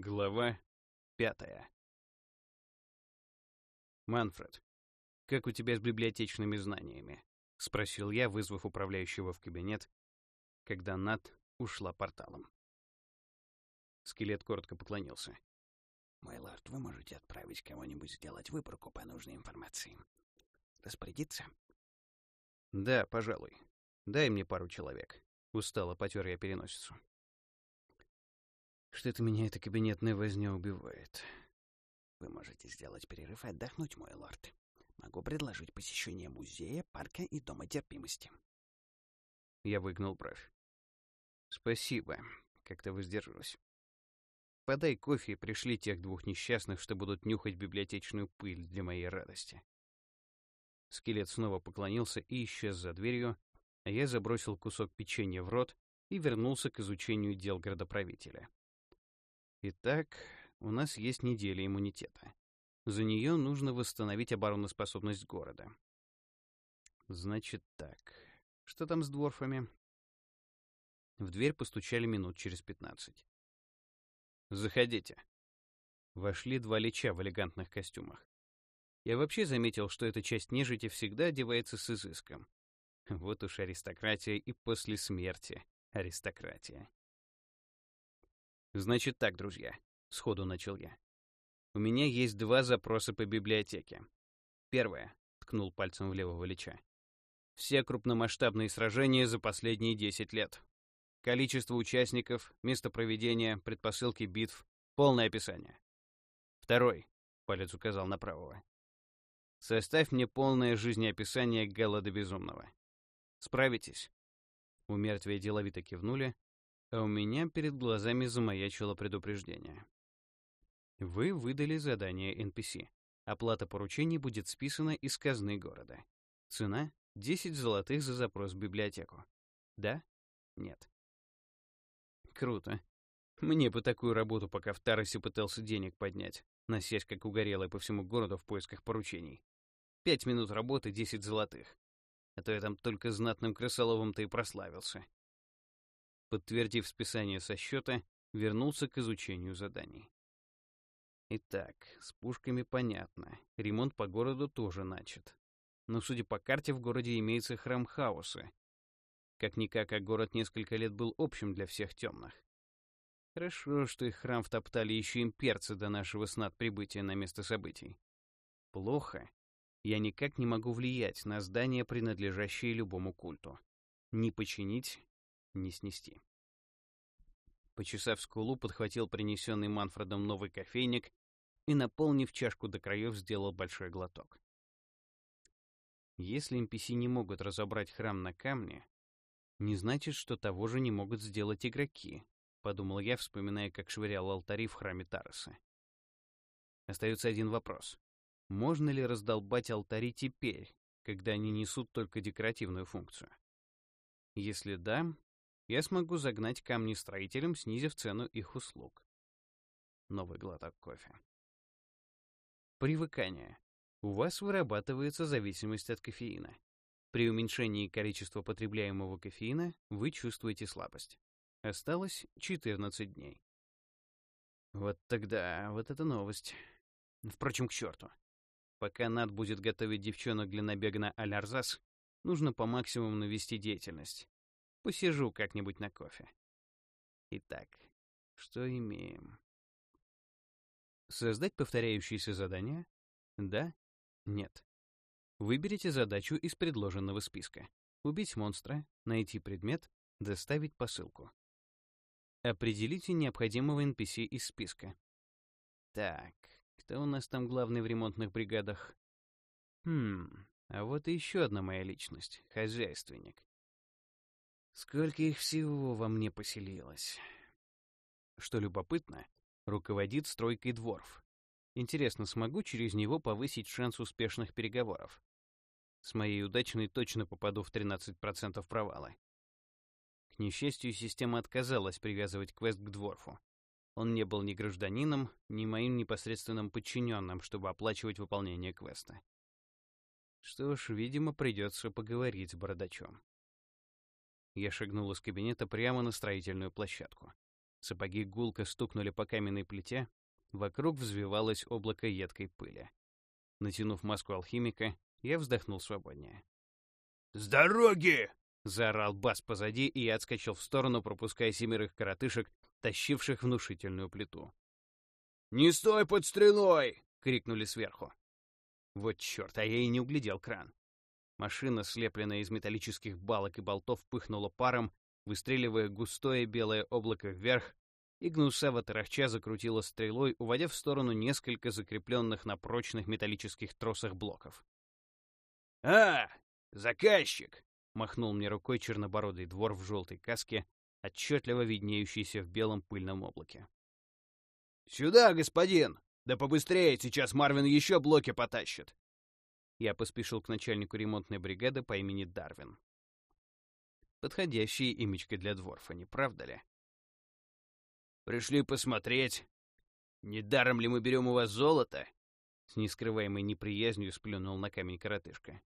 Глава пятая. «Манфред, как у тебя с библиотечными знаниями?» — спросил я, вызвав управляющего в кабинет, когда Нат ушла порталом. Скелет коротко поклонился. «Мой лорд, вы можете отправить кого-нибудь сделать выборку по нужной информации. Распорядиться?» «Да, пожалуй. Дай мне пару человек». Устало потер я переносицу. Что-то меня эта кабинетная возня убивает. Вы можете сделать перерыв и отдохнуть, мой лорд. Могу предложить посещение музея, парка и дома терпимости. Я выгнул бровь. Спасибо. Как-то воздержусь. Подай кофе и пришли тех двух несчастных, что будут нюхать библиотечную пыль для моей радости. Скелет снова поклонился и исчез за дверью, а я забросил кусок печенья в рот и вернулся к изучению дел градоправителя. Итак, у нас есть неделя иммунитета. За нее нужно восстановить обороноспособность города. Значит так. Что там с дворфами? В дверь постучали минут через пятнадцать. «Заходите». Вошли два лича в элегантных костюмах. Я вообще заметил, что эта часть нежити всегда одевается с изыском. Вот уж аристократия и после смерти аристократия. Значит так, друзья, сходу начал я. У меня есть два запроса по библиотеке. Первое, ткнул пальцем в левого лича. Все крупномасштабные сражения за последние 10 лет. Количество участников, место проведения, предпосылки битв, полное описание. Второй, палец указал на правого. Составь мне полное жизнеописание до Безумного. Справитесь? У мертвия деловито кивнули, а у меня перед глазами замаячило предупреждение. Вы выдали задание NPC. Оплата поручений будет списана из казны города. Цена — 10 золотых за запрос в библиотеку. Да? Нет. Круто. Мне бы такую работу, пока в Таросе пытался денег поднять, носясь как угорелый по всему городу в поисках поручений. Пять минут работы, 10 золотых. А то я там только знатным крысоловым-то и прославился подтвердив списание со счета, вернулся к изучению заданий. Итак, с пушками понятно. Ремонт по городу тоже начат. Но, судя по карте, в городе имеется храм хаоса. Как-никак, а город несколько лет был общим для всех темных. Хорошо, что их храм втоптали еще имперцы до нашего снат прибытия на место событий. Плохо. Я никак не могу влиять на здания, принадлежащие любому культу. Не починить, не снести. Почесав скулу, подхватил принесенный Манфредом новый кофейник и, наполнив чашку до краев, сделал большой глоток. Если NPC не могут разобрать храм на камне, не значит, что того же не могут сделать игроки, подумал я, вспоминая, как швырял алтари в храме Тароса. Остается один вопрос. Можно ли раздолбать алтари теперь, когда они несут только декоративную функцию? Если да, я смогу загнать камни строителям, снизив цену их услуг. Новый глоток кофе. Привыкание. У вас вырабатывается зависимость от кофеина. При уменьшении количества потребляемого кофеина вы чувствуете слабость. Осталось 14 дней. Вот тогда, вот это новость. Впрочем, к черту. Пока Над будет готовить девчонок для набега на Аль-Арзас, нужно по максимуму навести деятельность. Посижу как-нибудь на кофе. Итак, что имеем? Создать повторяющиеся задания? Да? Нет. Выберите задачу из предложенного списка. Убить монстра, найти предмет, доставить посылку. Определите необходимого NPC из списка. Так, кто у нас там главный в ремонтных бригадах? Хм, а вот и еще одна моя личность — хозяйственник. Сколько их всего во мне поселилось. Что любопытно, руководит стройкой дворф. Интересно, смогу через него повысить шанс успешных переговоров? С моей удачной точно попаду в 13% провала. К несчастью, система отказалась привязывать квест к дворфу. Он не был ни гражданином, ни моим непосредственным подчиненным, чтобы оплачивать выполнение квеста. Что ж, видимо, придется поговорить с бородачом. Я шагнул из кабинета прямо на строительную площадку. Сапоги гулко стукнули по каменной плите, вокруг взвивалось облако едкой пыли. Натянув маску алхимика, я вздохнул свободнее. «С дороги!» — заорал бас позади, и я отскочил в сторону, пропуская семерых коротышек, тащивших внушительную плиту. «Не стой под стрелой!» — крикнули сверху. Вот черт, а я и не углядел кран. Машина, слепленная из металлических балок и болтов, пыхнула паром, выстреливая густое белое облако вверх, и гнусаво тарахча закрутила стрелой, уводя в сторону несколько закрепленных на прочных металлических тросах блоков. «А, заказчик!» — махнул мне рукой чернобородый двор в желтой каске, отчетливо виднеющийся в белом пыльном облаке. «Сюда, господин! Да побыстрее, сейчас Марвин еще блоки потащит!» Я поспешил к начальнику ремонтной бригады по имени Дарвин. Подходящая имечко для дворфа, не правда ли? «Пришли посмотреть, не даром ли мы берем у вас золото?» С нескрываемой неприязнью сплюнул на камень коротышка.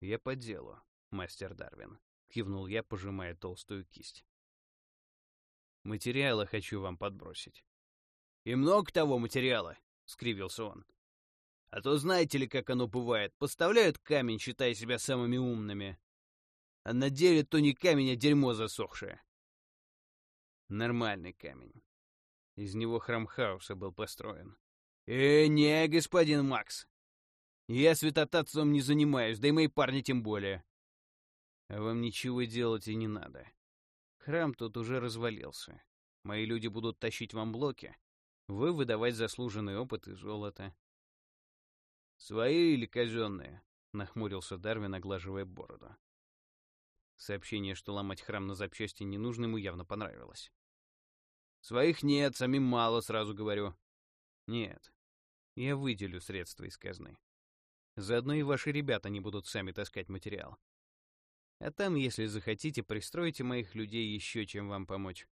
«Я по делу, мастер Дарвин», — кивнул я, пожимая толстую кисть. «Материала хочу вам подбросить». «И много того материала?» — скривился он. А то знаете ли, как оно бывает, поставляют камень, считая себя самыми умными. А на деле то не камень, а дерьмо засохшее. Нормальный камень. Из него храм хаоса был построен. Э, не, господин Макс. Я святотатством не занимаюсь, да и мои парни тем более. А вам ничего делать и не надо. Храм тут уже развалился. Мои люди будут тащить вам блоки. Вы выдавать заслуженный опыт и золото. «Свои или казенные?» — нахмурился Дарвин, оглаживая бороду. Сообщение, что ломать храм на запчасти не нужно, ему явно понравилось. «Своих нет, самим мало, сразу говорю». «Нет, я выделю средства из казны. Заодно и ваши ребята не будут сами таскать материал. А там, если захотите, пристройте моих людей еще чем вам помочь.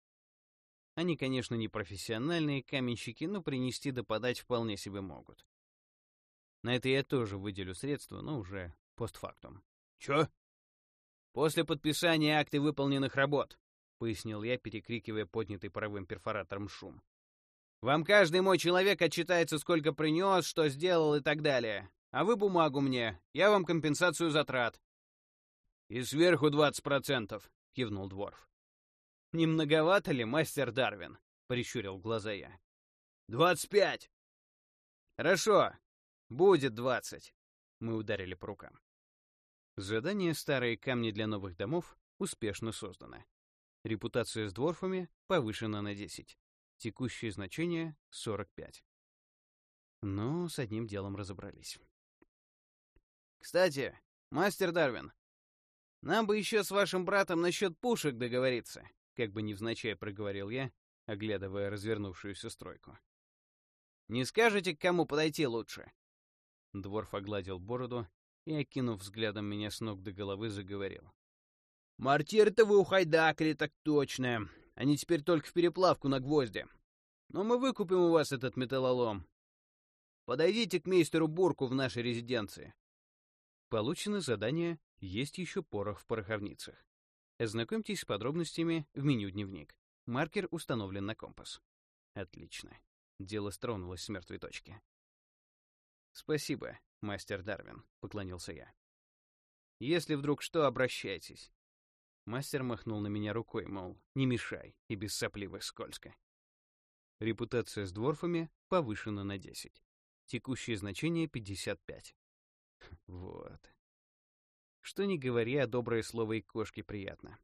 Они, конечно, не профессиональные каменщики, но принести да подать вполне себе могут. На это я тоже выделю средства, но уже постфактум. Чё? После подписания акты выполненных работ, пояснил я, перекрикивая поднятый паровым перфоратором шум. Вам каждый мой человек отчитается, сколько принес, что сделал и так далее. А вы бумагу мне, я вам компенсацию затрат. И сверху 20%, кивнул Дворф. Не многовато ли, мастер Дарвин? прищурил глаза я. «Двадцать пять!» «Хорошо, «Будет двадцать!» Мы ударили по рукам. Задание «Старые камни для новых домов» успешно создано. Репутация с дворфами повышена на 10. Текущее значение — 45. Но с одним делом разобрались. «Кстати, мастер Дарвин, нам бы еще с вашим братом насчет пушек договориться», как бы невзначай проговорил я, оглядывая развернувшуюся стройку. «Не скажете, к кому подойти лучше?» Дворф огладил бороду и, окинув взглядом меня с ног до головы, заговорил. «Мортир-то вы ухайдакали, так точно. Они теперь только в переплавку на гвозди. Но мы выкупим у вас этот металлолом. Подойдите к мейстеру Бурку в нашей резиденции». Получено задание «Есть еще порох в пороховницах». Ознакомьтесь с подробностями в меню «Дневник». Маркер установлен на компас. Отлично. Дело стронулось с мертвой точки. «Спасибо, мастер Дарвин», — поклонился я. «Если вдруг что, обращайтесь». Мастер махнул на меня рукой, мол, не мешай, и без сопливых скользко. Репутация с дворфами повышена на 10. Текущее значение 55. Вот. Что ни говори, а доброе слово и кошке приятно.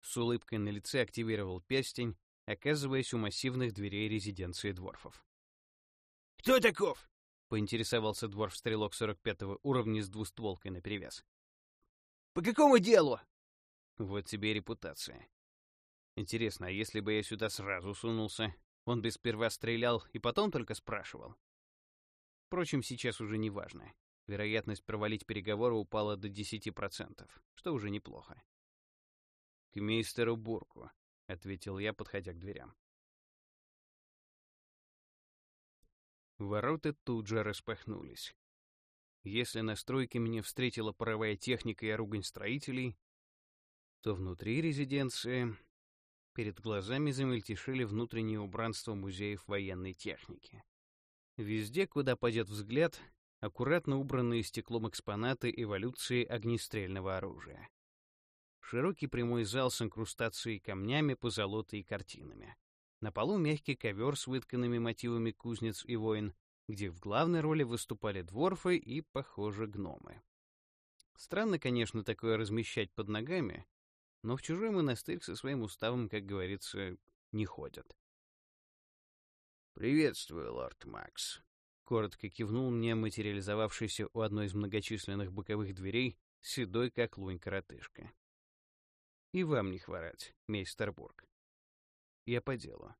С улыбкой на лице активировал перстень, оказываясь у массивных дверей резиденции дворфов. «Кто таков?» — поинтересовался дворф-стрелок 45-го уровня с двустволкой наперевес. «По какому делу?» «Вот тебе репутация. Интересно, а если бы я сюда сразу сунулся? Он бы сперва стрелял и потом только спрашивал. Впрочем, сейчас уже не важно. Вероятность провалить переговоры упала до 10%, что уже неплохо. «К мейстеру Бурку», — ответил я, подходя к дверям. Ворота тут же распахнулись. Если на стройке меня встретила паровая техника и ругань строителей, то внутри резиденции перед глазами замельтешили внутренние убранства музеев военной техники. Везде, куда пойдет взгляд, аккуратно убранные стеклом экспонаты эволюции огнестрельного оружия. Широкий прямой зал с инкрустацией камнями, позолотой и картинами. На полу мягкий ковер с вытканными мотивами кузнец и воин, где в главной роли выступали дворфы и, похоже, гномы. Странно, конечно, такое размещать под ногами, но в чужой монастырь со своим уставом, как говорится, не ходят. «Приветствую, лорд Макс», — коротко кивнул мне материализовавшийся у одной из многочисленных боковых дверей седой, как лунь, коротышка. «И вам не хворать, мейстер Бург. Я по делу».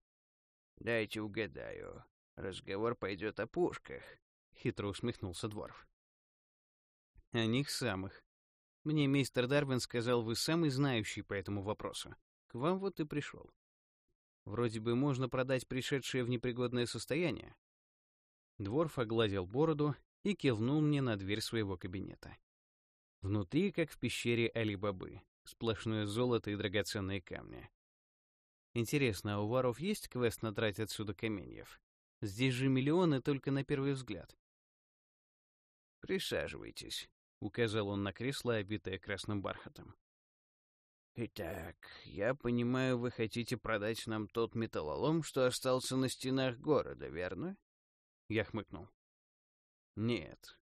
«Дайте угадаю. Разговор пойдет о пушках», — хитро усмехнулся Дворф. «О них самых. Мне мейстер Дарвин сказал, вы самый знающий по этому вопросу. К вам вот и пришел. Вроде бы можно продать пришедшее в непригодное состояние. Дворф огладил бороду и кивнул мне на дверь своего кабинета. Внутри, как в пещере Али-Бабы, сплошное золото и драгоценные камни. Интересно, а у воров есть квест надрать отсюда каменьев? Здесь же миллионы только на первый взгляд. «Присаживайтесь», — указал он на кресло, обитое красным бархатом. «Итак, я понимаю, вы хотите продать нам тот металлолом, что остался на стенах города, верно?» Я хмыкнул. «Нет.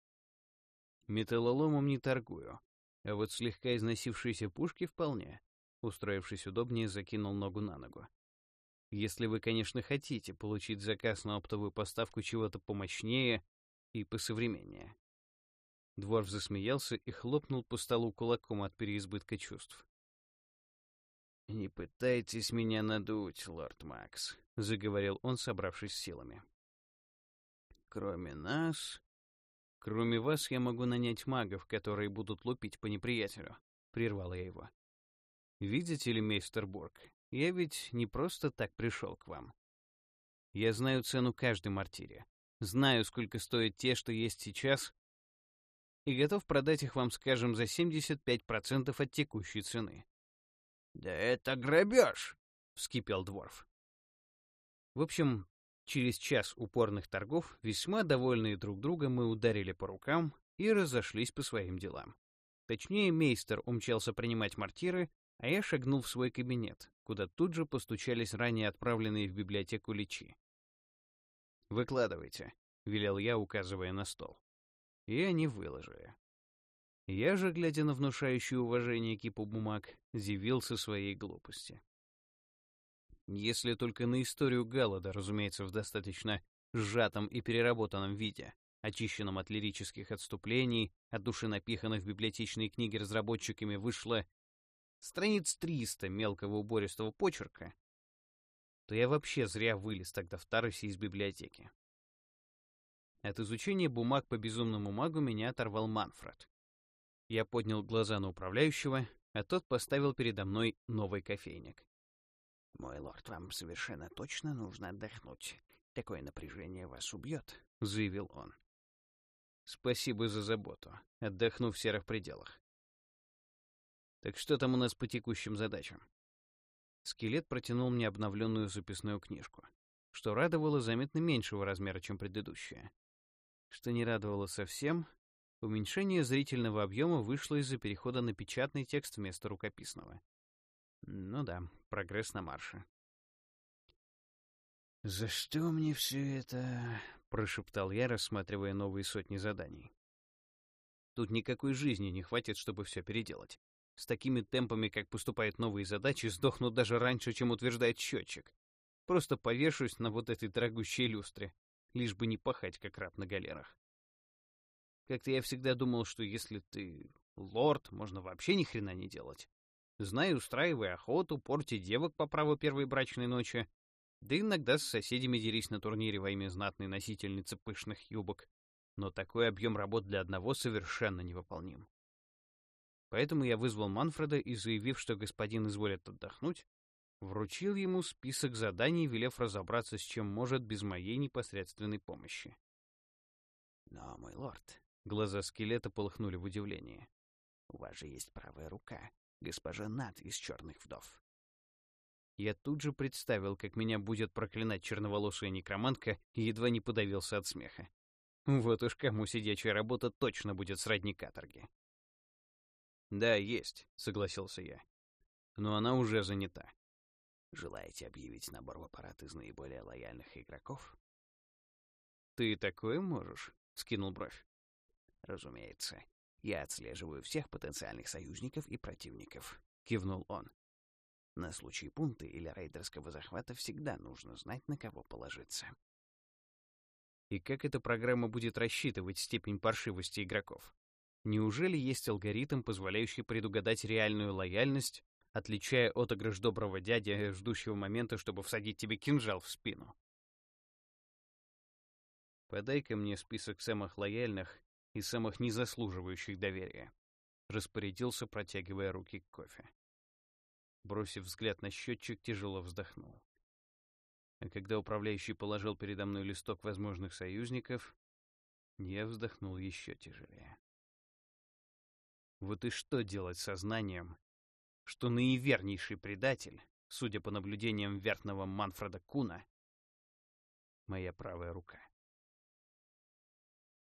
Металлоломом не торгую, а вот слегка износившиеся пушки вполне». Устроившись удобнее, закинул ногу на ногу. «Если вы, конечно, хотите получить заказ на оптовую поставку чего-то помощнее и посовременнее». Дворф засмеялся и хлопнул по столу кулаком от переизбытка чувств. «Не пытайтесь меня надуть, лорд Макс», — заговорил он, собравшись с силами. «Кроме нас...» «Кроме вас я могу нанять магов, которые будут лупить по неприятелю», — прервал я его. «Видите ли, мейстер Борг, я ведь не просто так пришел к вам. Я знаю цену каждой мартире, знаю, сколько стоят те, что есть сейчас, и готов продать их вам, скажем, за 75% от текущей цены. «Да это грабеж!» — вскипел Дворф. В общем, через час упорных торгов, весьма довольные друг другом, мы ударили по рукам и разошлись по своим делам. Точнее, мейстер умчался принимать мортиры, а я шагнул в свой кабинет, куда тут же постучались ранее отправленные в библиотеку личи. «Выкладывайте», — велел я, указывая на стол. И они выложили. Я же, глядя на внушающее уважение кипу бумаг, зевился своей глупости. Если только на историю Галлада, разумеется, в достаточно сжатом и переработанном виде, очищенном от лирических отступлений, от души напиханных в библиотечные книги разработчиками, вышло страниц 300 мелкого убористого почерка, то я вообще зря вылез тогда в Таросе из библиотеки. От изучения бумаг по безумному магу меня оторвал Манфред. Я поднял глаза на управляющего, а тот поставил передо мной новый кофейник. «Мой лорд, вам совершенно точно нужно отдохнуть. Такое напряжение вас убьет», — заявил он. «Спасибо за заботу. Отдохну в серых пределах». «Так что там у нас по текущим задачам?» Скелет протянул мне обновленную записную книжку, что радовало заметно меньшего размера, чем предыдущая. Что не радовало совсем, Уменьшение зрительного объема вышло из-за перехода на печатный текст вместо рукописного. Ну да, прогресс на марше. «За что мне все это?» — прошептал я, рассматривая новые сотни заданий. Тут никакой жизни не хватит, чтобы все переделать. С такими темпами, как поступают новые задачи, сдохну даже раньше, чем утверждает счетчик. Просто повешусь на вот этой дорогущей люстре, лишь бы не пахать, как раб на галерах. Как-то я всегда думал, что если ты лорд, можно вообще ни хрена не делать. Знай, устраивай охоту, порти девок по праву первой брачной ночи, да иногда с соседями дерись на турнире во имя знатной носительницы пышных юбок. Но такой объем работ для одного совершенно невыполним. Поэтому я вызвал Манфреда и, заявив, что господин изволит отдохнуть, вручил ему список заданий, велев разобраться, с чем может без моей непосредственной помощи. «Но, мой лорд, Глаза скелета полыхнули в удивлении. «У вас же есть правая рука, госпожа Над из «Черных вдов». Я тут же представил, как меня будет проклинать черноволосая некромантка, и едва не подавился от смеха. Вот уж кому сидячая работа точно будет сродни каторги. «Да, есть», — согласился я. «Но она уже занята». «Желаете объявить набор в аппарат из наиболее лояльных игроков?» «Ты такое можешь?» — скинул бровь. «Разумеется. Я отслеживаю всех потенциальных союзников и противников», — кивнул он. «На случай пункта или рейдерского захвата всегда нужно знать, на кого положиться». И как эта программа будет рассчитывать степень паршивости игроков? Неужели есть алгоритм, позволяющий предугадать реальную лояльность, отличая отыгрыш доброго дяди, ждущего момента, чтобы всадить тебе кинжал в спину? Подай-ка мне список самых лояльных и самых незаслуживающих доверия. Распорядился, протягивая руки к кофе. Бросив взгляд на счетчик, тяжело вздохнул. А когда управляющий положил передо мной листок возможных союзников, я вздохнул еще тяжелее. Вот и что делать со знанием, что наивернейший предатель, судя по наблюдениям верного Манфреда Куна, моя правая рука.